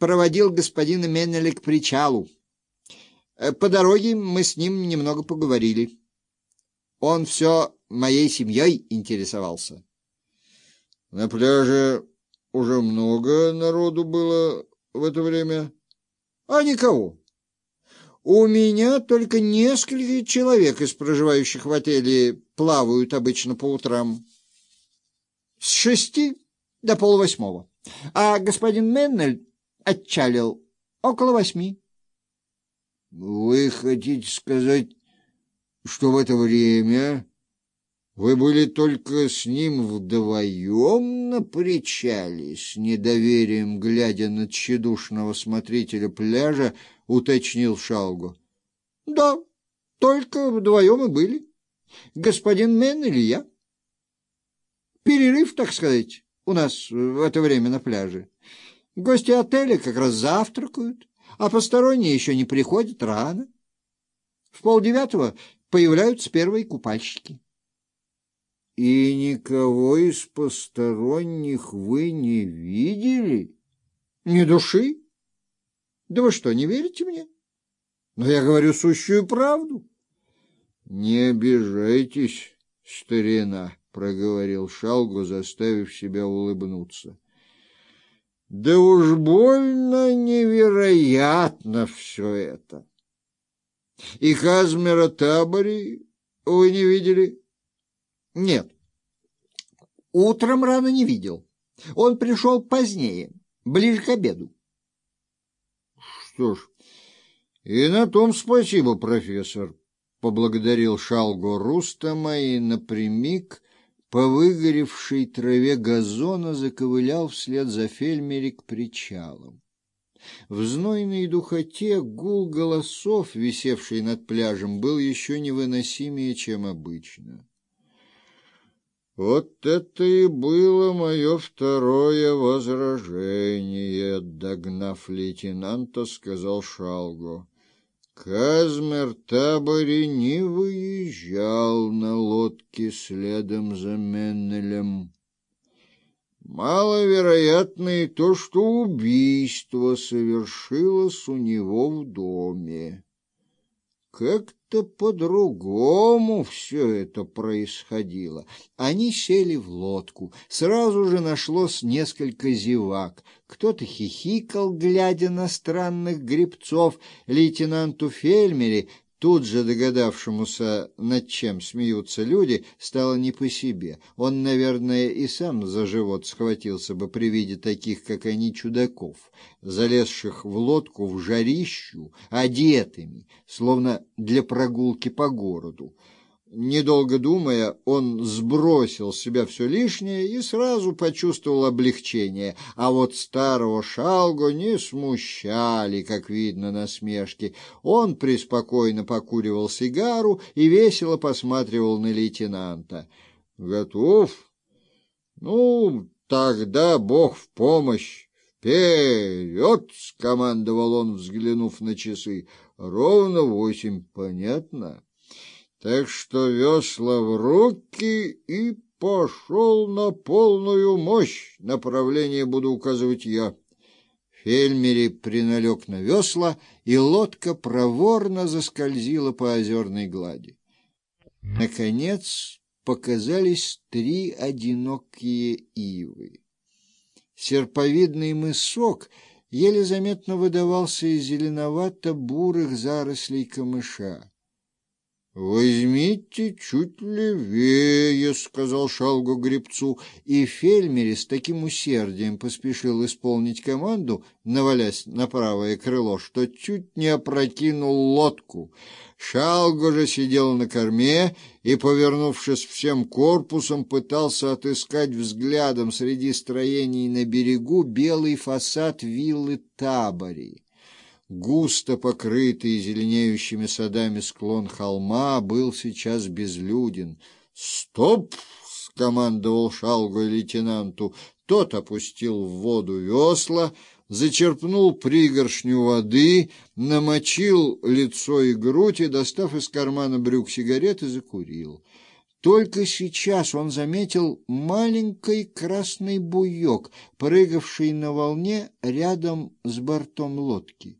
проводил господина Меннеля к причалу. Э, по дороге мы с ним немного поговорили. Он все моей семьей интересовался. На пляже уже много народу было в это время? А никого. У меня только несколько человек из проживающих в отеле плавают обычно по утрам. С шести до полвосьмого. А господин Меннель отчалил около восьми. Вы хотите сказать, что в это время вы были только с ним вдвоем на причале, с недоверием, глядя на тщедушного смотрителя пляжа, уточнил Шалгу. — Да, только вдвоем и были. Господин Мен или я. Перерыв, так сказать, у нас в это время на пляже. Гости отеля как раз завтракают, а посторонние еще не приходят рано. В полдевятого появляются первые купальщики. И никого из посторонних вы не видели? Ни души. Да вы что, не верите мне? Но я говорю сущую правду. Не обижайтесь, старина, проговорил Шалгу, заставив себя улыбнуться. Да уж больно невероятно все это. И Казмера Табори вы не видели? Нет. Утром рано не видел. Он пришел позднее, ближе к обеду. Что ж, и на том спасибо, профессор, поблагодарил Шалго Рустама и напрямик по выгоревшей траве газона заковылял вслед за фельмери к причалам. В знойной духоте гул голосов, висевший над пляжем, был еще невыносимее, чем обычно. Вот это и было мое второе возражение, догнав лейтенанта, сказал Шалго. Казмер Табори не выезжал на лодке следом за Меннелем. Маловероятно и то, что убийство совершилось у него в доме. Как-то по-другому все это происходило. Они сели в лодку. Сразу же нашлось несколько зевак. Кто-то хихикал, глядя на странных грибцов. Лейтенанту Фельмери Тут же догадавшемуся, над чем смеются люди, стало не по себе. Он, наверное, и сам за живот схватился бы при виде таких, как они, чудаков, залезших в лодку в жарищу, одетыми, словно для прогулки по городу. Недолго думая, он сбросил с себя все лишнее и сразу почувствовал облегчение, а вот старого Шалгу не смущали, как видно, насмешки. Он преспокойно покуривал сигару и весело посматривал на лейтенанта. «Готов? Ну, тогда Бог в помощь!» «Вперед!» — скомандовал он, взглянув на часы. «Ровно восемь, понятно?» Так что весла в руки и пошел на полную мощь. Направление буду указывать я. Фельмери приналег на весла, и лодка проворно заскользила по озерной глади. Наконец показались три одинокие ивы. Серповидный мысок еле заметно выдавался из зеленовато-бурых зарослей камыша. «Возьмите чуть левее», — сказал Шалгу гребцу, и Фельмери с таким усердием поспешил исполнить команду, навалясь на правое крыло, что чуть не опрокинул лодку. Шалгу же сидел на корме и, повернувшись всем корпусом, пытался отыскать взглядом среди строений на берегу белый фасад виллы Табори. Густо покрытый зеленеющими садами склон холма был сейчас безлюден. «Стоп!» — скомандовал Шалгой лейтенанту. Тот опустил в воду весла, зачерпнул пригоршню воды, намочил лицо и грудь и, достав из кармана брюк сигареты, закурил. Только сейчас он заметил маленький красный буек, прыгавший на волне рядом с бортом лодки.